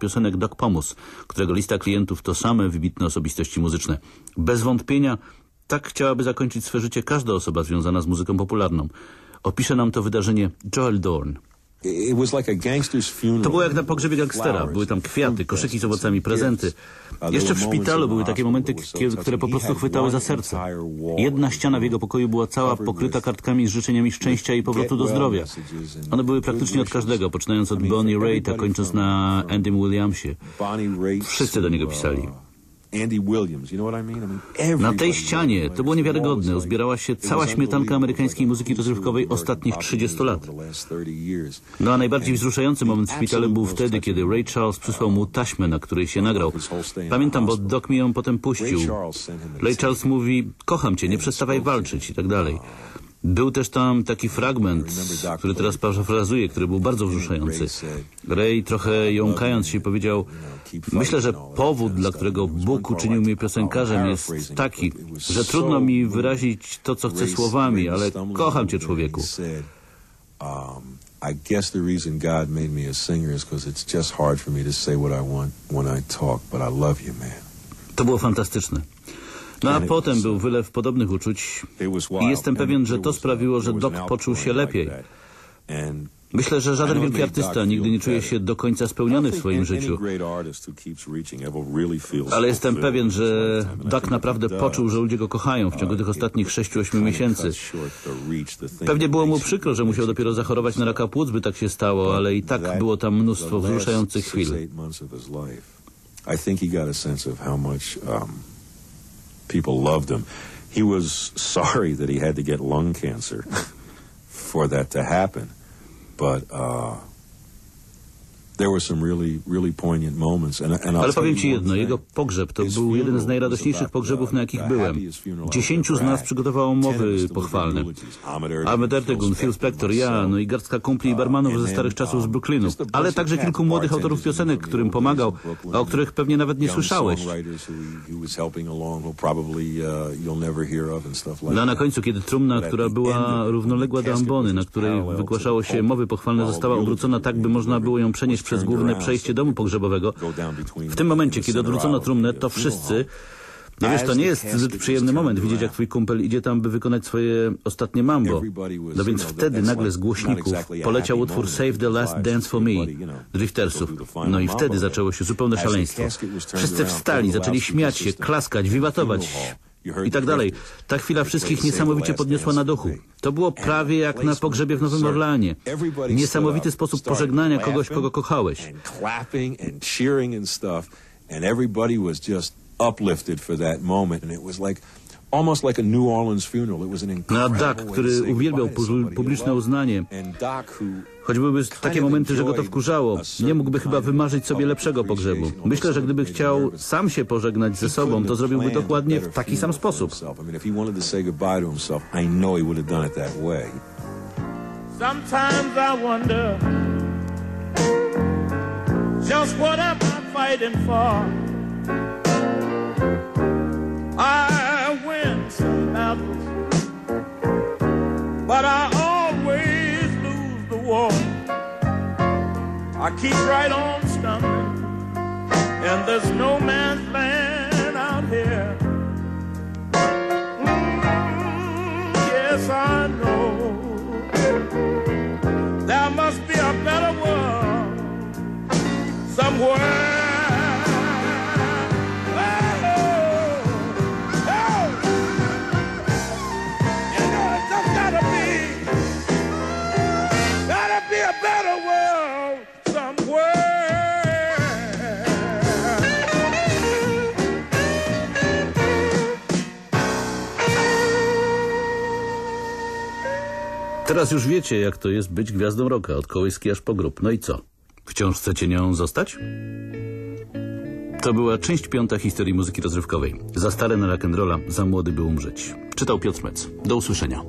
piosenek Doc Pomus, którego lista klientów to same wybitne osobistości muzyczne. Bez wątpienia tak chciałaby zakończyć swe życie każda osoba związana z muzyką popularną. Opisze nam to wydarzenie Joel Dorn. To było jak na pogrzebie gangstera. Były tam kwiaty, koszyki z owocami, prezenty. Jeszcze w szpitalu były takie momenty, które po prostu chwytały za serce. Jedna ściana w jego pokoju była cała pokryta kartkami z życzeniami szczęścia i powrotu do zdrowia. One były praktycznie od każdego, poczynając od Bonnie Raitt, a kończąc na Andym Williamsie. Wszyscy do niego pisali. Na tej ścianie, to było niewiarygodne, uzbierała się cała śmietanka amerykańskiej muzyki rozrywkowej ostatnich 30 lat. No a najbardziej wzruszający moment w szpitalu był wtedy, kiedy Ray Charles przysłał mu taśmę, na której się nagrał. Pamiętam, bo Doc mi ją potem puścił. Ray Charles mówi, kocham cię, nie przestawaj walczyć i tak dalej. Był też tam taki fragment, który teraz parafrazuję, który był bardzo wzruszający. Ray trochę jąkając się powiedział Myślę, że powód, dla którego Bóg uczynił mnie piosenkarzem jest taki, że trudno mi wyrazić to, co chcę słowami, ale kocham cię człowieku. I guess the reason God made me a singer is because it's just hard for me to say what I want when I talk, but I love you, man. To było fantastyczne. No a potem był wylew podobnych uczuć i jestem pewien, że to sprawiło, że Doc poczuł się lepiej. Myślę, że żaden wielki artysta nigdy nie czuje się do końca spełniony w swoim życiu. Ale jestem pewien, że Doc naprawdę poczuł, że ludzie go kochają w ciągu tych ostatnich 6-8 miesięcy. Pewnie było mu przykro, że musiał dopiero zachorować na raka płuc, by tak się stało, ale i tak było tam mnóstwo wzruszających chwil. I think he got a sense of how much um, people loved him. He was sorry that he had to get lung cancer for that to happen. But uh, Ale powiem Ci jedno, jego pogrzeb to był jeden z najradośniejszych pogrzebów, na jakich byłem. Dziesięciu z nas przygotowało mowy pochwalne. Ahmed Ertegun, Phil Spector, ja, no i garstka kumpli i barmanów ze starych czasów z Brooklynu. Ale także kilku młodych autorów piosenek, którym pomagał, a o których pewnie nawet nie słyszałeś. No a na końcu, kiedy trumna, która była równoległa do ambony, na której wygłaszało się mowy pochwalne, została obrócona tak, by można było ją przenieść przez główne przejście domu pogrzebowego. W tym momencie, kiedy odwrócono trumnę, to wszyscy no wiesz, to nie jest zbyt przyjemny moment widzieć, jak twój kumpel idzie tam, by wykonać swoje ostatnie mambo. No więc wtedy nagle z głośników poleciał utwór Save the Last Dance for Me Driftersów. No i wtedy zaczęło się zupełne szaleństwo. Wszyscy wstali, zaczęli śmiać się, klaskać, wiwatować i tak dalej. Ta chwila wszystkich niesamowicie podniosła na duchu. To było prawie jak na pogrzebie w Nowym Orleanie. Niesamowity sposób pożegnania kogoś, kogo kochałeś. And everybody was just uplifted for that moment and it was like almost like a New Orleans funeral. It was an no, Duck, który uwielbiał publiczne uznanie, choć byłyby takie momenty, że go to wkurzało, nie mógłby chyba wymarzyć sobie lepszego pogrzebu. Myślę, że gdyby chciał sam się pożegnać ze sobą, to zrobiłby dokładnie w taki sam sposób. Sometimes I wonder just what am I fighting for? But I always lose the war. I keep right on stumbling, and there's no man's land out here. Mm, yes, I know there must be a better world somewhere. Teraz już wiecie, jak to jest być gwiazdą roka, od kołyski aż po grób. No i co? Wciąż chcecie nią zostać? To była część piąta historii muzyki rozrywkowej. Za stare na rock'n'rolla, za młody by umrzeć. Czytał Piotr Mec. Do usłyszenia.